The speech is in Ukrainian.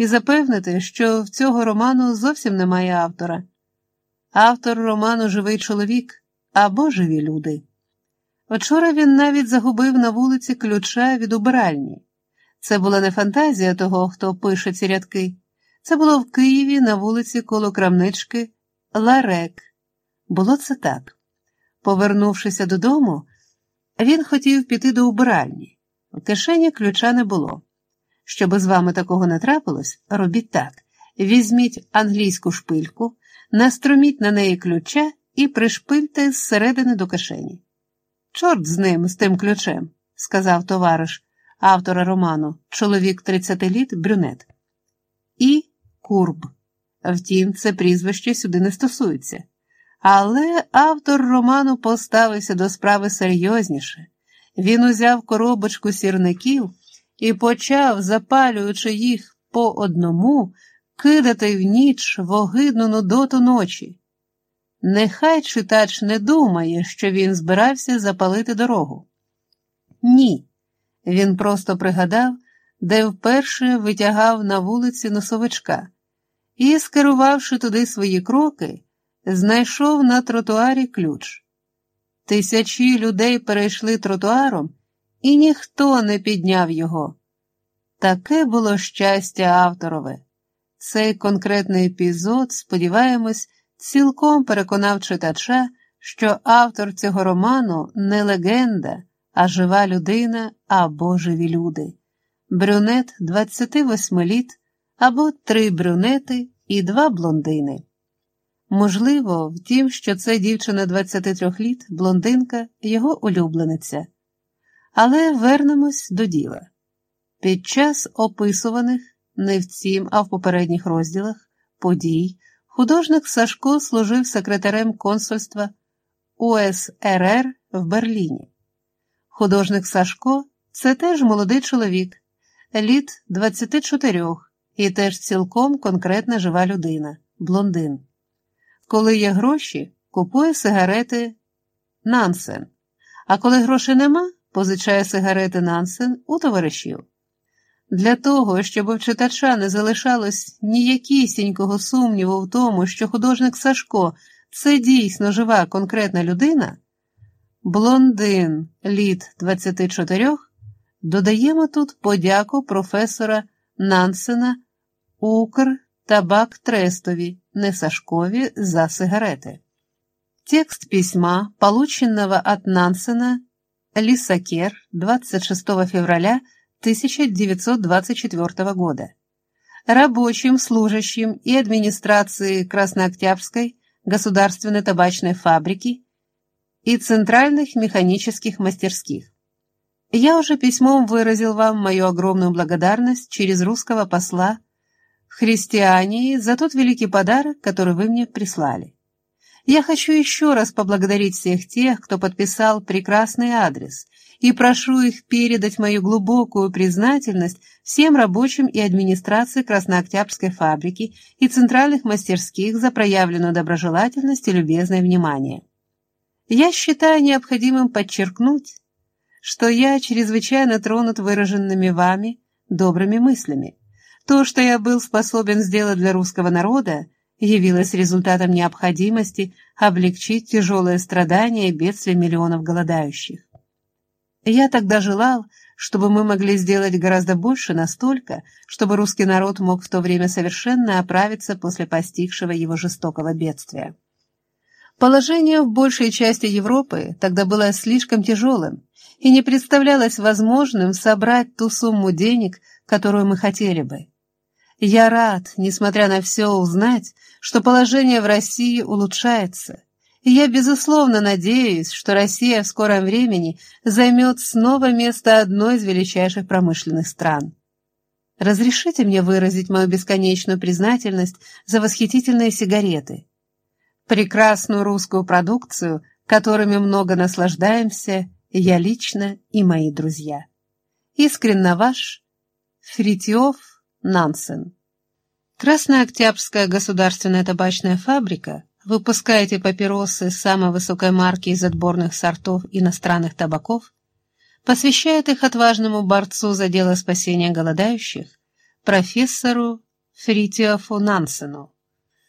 і запевнити, що в цього роману зовсім немає автора. Автор роману Живий чоловік або живі люди. Вчора він навіть загубив на вулиці ключа від убиральні. Це була не фантазія того, хто пише ці рядки. Це було в Києві на вулиці коло крамнички Ларек. Було це так. Повернувшися додому, він хотів піти до убиральні. В кишені ключа не було. Щоби з вами такого не трапилось, робіть так: візьміть англійську шпильку, наструміть на неї ключа і пришпильте зсередини до кишені. Чорт з ним, з тим ключем, сказав товариш автора роману, чоловік 30 літ брюнет. І Курб. Втім, це прізвище сюди не стосується. Але автор роману поставився до справи серйозніше. Він узяв коробочку сірників і почав, запалюючи їх по одному, кидати в ніч в огидну нудоту ночі. Нехай читач не думає, що він збирався запалити дорогу. Ні, він просто пригадав, де вперше витягав на вулиці носовичка і, скерувавши туди свої кроки, знайшов на тротуарі ключ. Тисячі людей перейшли тротуаром, і ніхто не підняв його. Таке було щастя авторове. Цей конкретний епізод, сподіваємось, цілком переконав читача, що автор цього роману не легенда, а жива людина або живі люди. Брюнет 28 літ або три брюнети і два блондини. Можливо, втім, що це дівчина 23 літ, блондинка, його улюблениця. Але вернемось до діла. Під час описуваних не в цім, а в попередніх розділах подій художник Сашко служив секретарем консульства УСРР в Берліні. Художник Сашко це теж молодий чоловік, літ 24 і теж цілком конкретна жива людина, блондин. Коли є гроші, купує сигарети Нансен, а коли грошей нема, позичає сигарети Нансен у товаришів. Для того, щоб у читача не залишалось ніякісінького сумніву в тому, що художник Сашко це дійсно жива конкретна людина, блондин літ 24, додаємо тут подяку професора Нансена Укр Табак Трестові, не Сашкові за сигареты. Текст письма, полученного от Нансена Лисакер 26 февраля 1924 года. Рабочим, служащим и администрации Краснооктябрьской государственной табачной фабрики и центральных механических мастерских. Я уже письмом выразил вам мою огромную благодарность через русского посла в Христиании за тот великий подарок, который вы мне прислали. Я хочу еще раз поблагодарить всех тех, кто подписал прекрасный адрес, и прошу их передать мою глубокую признательность всем рабочим и администрации Краснооктябрьской фабрики и центральных мастерских за проявленную доброжелательность и любезное внимание. Я считаю необходимым подчеркнуть, что я чрезвычайно тронут выраженными вами добрыми мыслями. То, что я был способен сделать для русского народа, явилось результатом необходимости облегчить тяжелые страдания и бедствия миллионов голодающих. Я тогда желал, чтобы мы могли сделать гораздо больше настолько, чтобы русский народ мог в то время совершенно оправиться после постигшего его жестокого бедствия. Положение в большей части Европы тогда было слишком тяжелым, и не представлялось возможным собрать ту сумму денег, которую мы хотели бы. Я рад, несмотря на все, узнать, что положение в России улучшается, и я, безусловно, надеюсь, что Россия в скором времени займет снова место одной из величайших промышленных стран. Разрешите мне выразить мою бесконечную признательность за восхитительные сигареты, прекрасную русскую продукцию, которыми много наслаждаемся я лично и мои друзья. Искренне ваш Фритьев Нансен. Красная Октябрьская государственная табачная фабрика выпускаете папиросы самой высокой марки из отборных сортов иностранных табаков, посвящает их отважному борцу за дело спасения голодающих, профессору Фрітіофу Нансену.